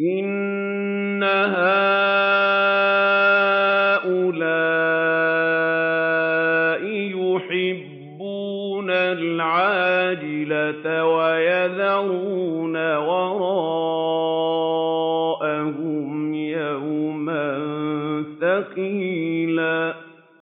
إِنَّ هَٰؤُلَاءِ يُحِبُّونَ الْعَاجِلَةَ وَيَذَرُونَ وَرَاءَهُمْ يَوْمًا ثَقِيلًا